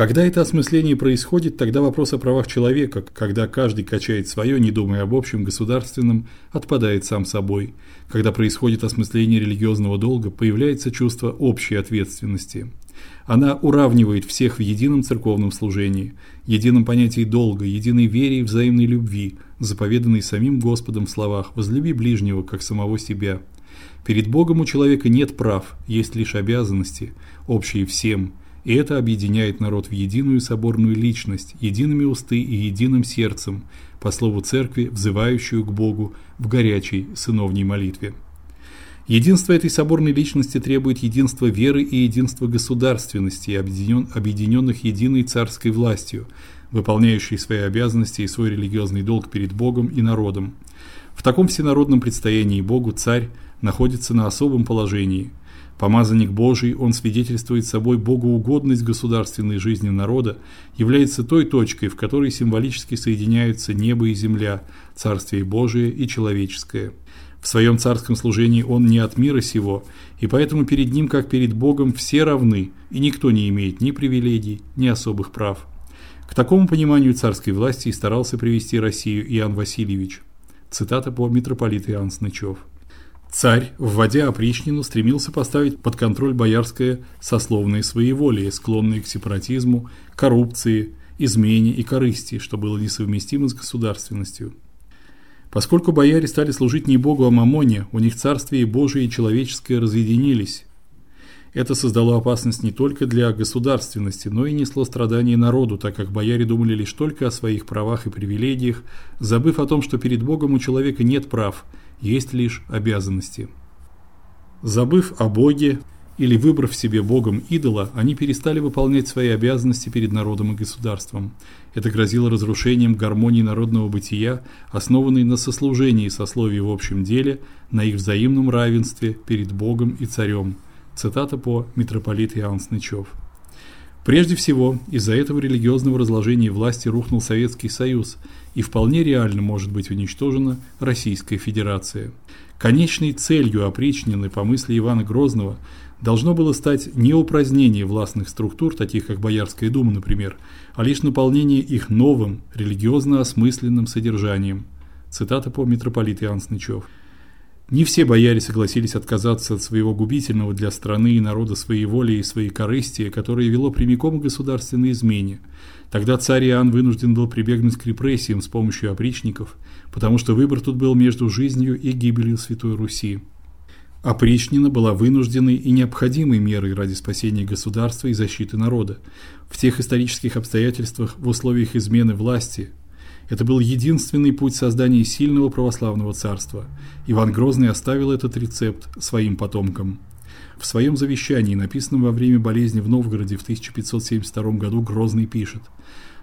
Когда это осмысление происходит, тогда вопрос о правах человека, когда каждый качает свое, не думая об общем государственном, отпадает сам собой. Когда происходит осмысление религиозного долга, появляется чувство общей ответственности. Она уравнивает всех в едином церковном служении, едином понятии долга, единой вере и взаимной любви, заповеданной самим Господом в словах: "Возлюби ближнего как самого себя". Перед Богом у человека нет прав, есть лишь обязанности, общие всем. И это объединяет народ в единую соборную личность, едиными усты и единым сердцем, по слову церкви, взывающую к Богу в горячей сыновней молитве. Единство этой соборной личности требует единства веры и единства государственности, объединен, объединенных единой царской властью, выполняющей свои обязанности и свой религиозный долг перед Богом и народом. В таком всенародном предстоянии Богу царь находится на особом положении. Помазанник Божий, он свидетельствует собой богоугодность государственной жизни народа, является той точкой, в которой символически соединяются небо и земля, царствие Божие и человеческое. В своем царском служении он не от мира сего, и поэтому перед ним, как перед Богом, все равны, и никто не имеет ни привилегий, ни особых прав. К такому пониманию царской власти и старался привести Россию Иоанн Васильевич. Цитата по митрополиту Иоанн Снычев. Царь, вводя опричнину, стремился поставить под контроль боярское сословное своеволие, склонное к сепаратизму, коррупции, измене и корысти, что было несовместимо с государственностью. Поскольку бояре стали служить не Богу, а мамоне, у них царствие Божие и человеческое разъединились. Это создало опасность не только для государственности, но и несло страдания народу, так как бояре думали лишь только о своих правах и привилегиях, забыв о том, что перед Богом у человека нет прав – есть лишь обязанности. Забыв о Боге или выбрав себе богом идола, они перестали выполнять свои обязанности перед народом и государством. Это грозило разрушением гармонии народного бытия, основанной на сослужении сословий в общем деле, на их взаимном равенстве перед Богом и царем. Цитата по митрополиту Иоанн Снычев. Прежде всего, из-за этого религиозного разложения власти рухнул Советский Союз, и вполне реально может быть уничтожена Российская Федерация. Конечной целью опричнины по мысли Ивана Грозного должно было стать не упразднение властных структур, таких как Боярская дума, например, а лишь наполнение их новым, религиозно осмысленным содержанием. Цитата по митрополиту Иоанн Снычев. Не все бояре согласились отказаться от своего губительного для страны и народа своей воли и своей корысти, которое вело прямиком к государственной измене. Тогда царь Иоанн вынужден был прибегнуть к репрессиям с помощью опричников, потому что выбор тут был между жизнью и гибелью Святой Руси. Опричнина была вынужденной и необходимой мерой ради спасения государства и защиты народа. В тех исторических обстоятельствах, в условиях измены власти, это был единственный путь создания сильного православного царства. Иван Грозный оставил этот рецепт своим потомкам. В своем завещании, написанном во время болезни в Новгороде в 1572 году, Грозный пишет: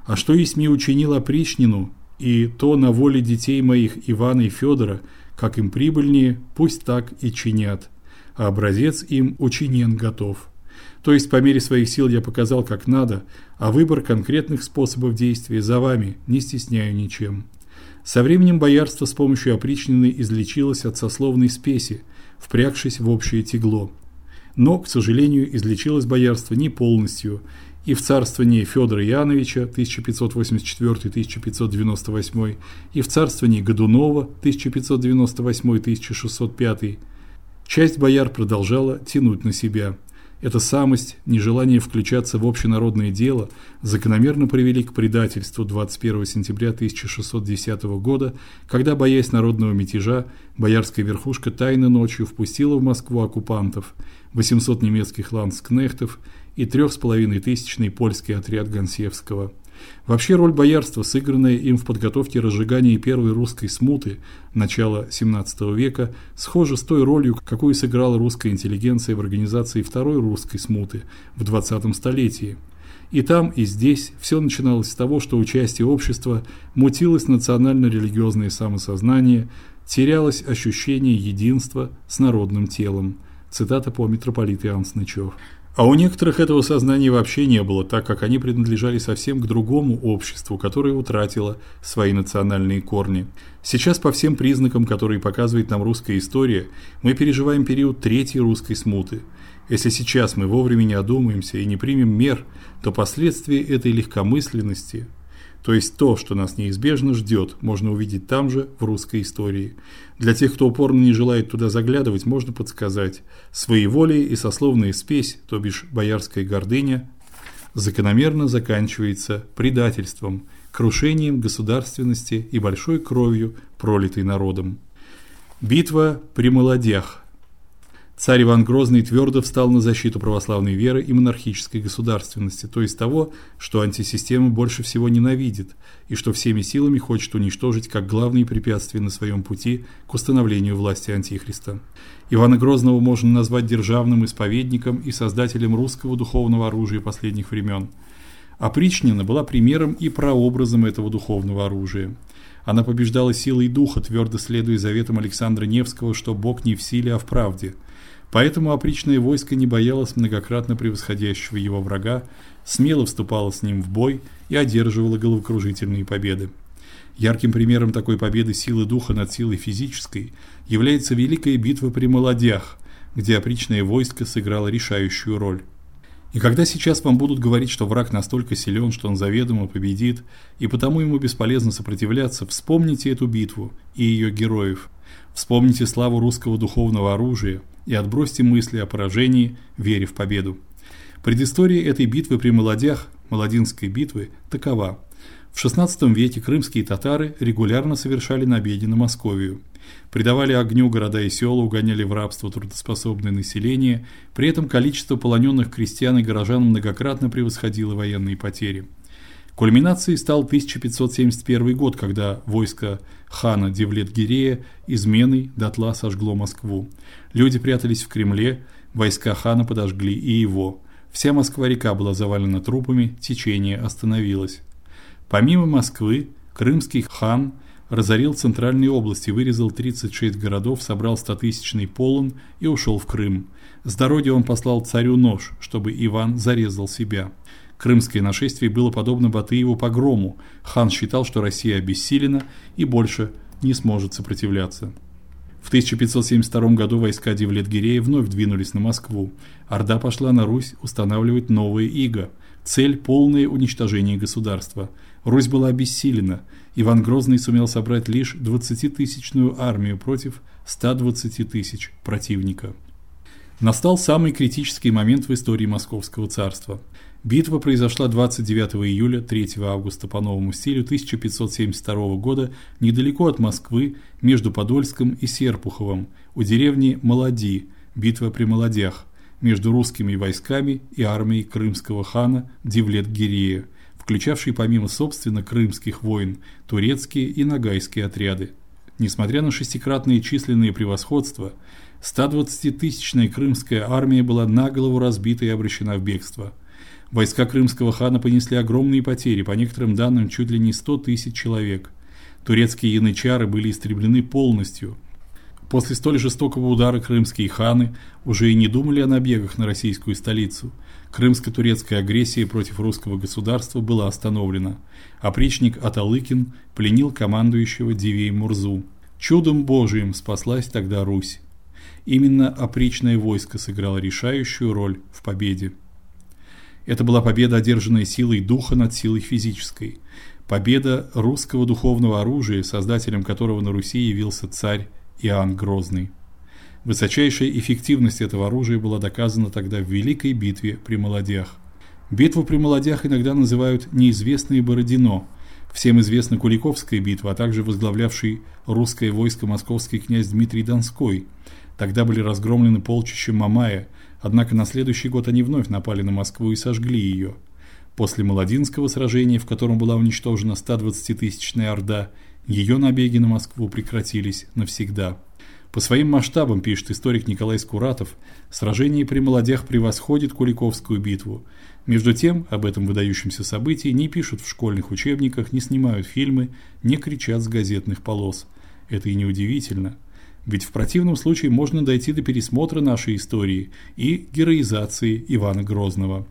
"А что есть мне учинил опричнину, и то на воле детей моих Ивана и Федора, как им прибыльнее, пусть так и чинят, а образец им учинен готов". То есть по мере своих сил я показал, как надо, а выбор конкретных способов действия за вами, не стесняю ничем. Со временем боярство с помощью опричнины излечилось от сословной спеси, впрягшись в общее тягло. Но, к сожалению, излечилось боярство не полностью, и в царствовании Федора Яновича 1584-1598 и в царствовании Годунова 1598-1605 часть бояр продолжала тянуть на себя – эта самость, нежелание включаться в общенародное дело закономерно привели к предательству 21 сентября 1610 года, когда, боясь народного мятежа, боярская верхушка тайно ночью впустила в Москву оккупантов, 800 немецких ландскнехтов и 3,5 тысячный польский отряд Гонсевского – Вообще роль боярства, сыгранная им в подготовке разжигания первой русской смуты начала XVII века, схожа с той ролью, какую сыграла русская интеллигенция в организации второй русской смуты в 20 столетии. И там, и здесь все начиналось с того, что участие общества мутилось национально-религиозное самосознание, терялось ощущение единства с народным телом. Цитата по митрополиту Иоанн Снычев. А у некоторых этого сознания вообще не было, так как они принадлежали совсем к другому обществу, которое утратило свои национальные корни. Сейчас по всем признакам, которые показывает нам русская история, мы переживаем период третьей русской смуты. Если сейчас мы вовремя не одумаемся и не примем мер, то последствия этой легкомысленности, то есть то, что нас неизбежно ждет, можно увидеть там же, в русской истории. Для тех, кто упорно не желает туда заглядывать, можно подсказать. Своеволие и сословная спесь, то бишь боярская гордыня, закономерно заканчивается предательством, крушением государственности и большой кровью, пролитой народом. Битва при Молодях – Царь Иван Грозный твердо встал на защиту православной веры и монархической государственности, то есть того, что антисистема больше всего ненавидит и что всеми силами хочет уничтожить как главные препятствия на своем пути к установлению власти антихриста. Ивана Грозного можно назвать державным исповедником и создателем русского духовного оружия последних времен. Опричнина была примером и прообразом этого духовного оружия. Она побеждала силой духа, твердо следуя заветам Александра Невского, что Бог не в силе, а в правде – Поэтому опричное войско не боялось многократно превосходящего его врага, смело вступало с ним в бой и одерживало головокружительные победы. Ярким примером такой победы силы духа над силой физической является великая битва при Молодях, где опричное войско сыграло решающую роль. И когда сейчас вам будут говорить, что враг настолько силен, что он заведомо победит, и потому ему бесполезно сопротивляться, вспомните эту битву и ее героев. Вспомните славу русского духовного оружия – и отбросьте мысли о поражении, вере в победу. Предыстория этой битвы при Молодях, Молодинской битвы, такова. В XVI веке крымские татары регулярно совершали набеги на Московию. Придавали огню города и села, угоняли в рабство трудоспособное население, при этом количество полоненных крестьян и горожан многократно превосходило военные потери. Кульминацией стал 1571 год, когда войско хана Девлет-Гирея изменой дотла сожгло Москву. Люди прятались в Кремле, войска хана подожгли и его. Вся Москва-река была завалена трупами, течение остановилось. Помимо Москвы, крымский хан разорил центральные области, вырезал 36 городов, собрал стотысячный полон и ушел в Крым. С дороги он послал царю нож, чтобы Иван зарезал себя. Крымское нашествие было подобно Батыеву погрому. Хан считал, что Россия обессилена и больше не сможет сопротивляться. В 1572 году войска Девлет-Гирея вновь двинулись на Москву. Орда пошла на Русь устанавливать новые иго. Цель полное уничтожение государства. Русь была обессилена. Иван Грозный сумел собрать лишь 20-тысячную армию против 120 тысяч противника. Настал самый критический момент в истории Московского царства. Битва произошла 29 июля 3 августа по новому стилю 1572 года недалеко от Москвы, между Подольском и Серпуховым, у деревни Молоди, битва при Молодях, между русскими войсками и армией крымского хана Девлет-Гирея, включавшей помимо собственно крымских войн турецкие и нагайские отряды. Несмотря на шестикратные численные превосходства, 120-тысячная крымская армия была наголову разбита и обращена в бегство – Войска крымского хана понесли огромные потери, по некоторым данным чуть ли не 100 тысяч человек. Турецкие янычары были истреблены полностью. После столь жестокого удара крымские ханы уже и не думали о набегах на российскую столицу. Крымско-турецкая агрессия против русского государства была остановлена. Опричник Аталыкин пленил командующего Дивей Мурзу. Чудом Божиим спаслась тогда Русь. Именно опричное войско сыграло решающую роль в победе. Это была победа, одержанная силой духа над силой физической. Победа русского духовного оружия, создателем которого на Руси явился царь Иоанн Грозный. Высочайшая эффективность этого оружия была доказана тогда в великой битве при Молодях. Битву при Молодях иногда называют неизвестное Бородино. Всем известна Куликовская битва, а также возглавлявший русское войско московский князь Дмитрий Донской. Тогда были разгромлены полчища Мамая, Однако на следующий год они вновь напали на Москву и сожгли ее. После Молодинского сражения, в котором была уничтожена 120-тысячная орда, ее набеги на Москву прекратились навсегда. По своим масштабам, пишет историк Николай Скуратов, сражение при Молодях превосходит Куликовскую битву. Между тем, об этом выдающемся событии не пишут в школьных учебниках, не снимают фильмы, не кричат с газетных полос. Это и не удивительно. Ведь в противном случае можно дойти до пересмотра нашей истории и героизации Ивана Грозного.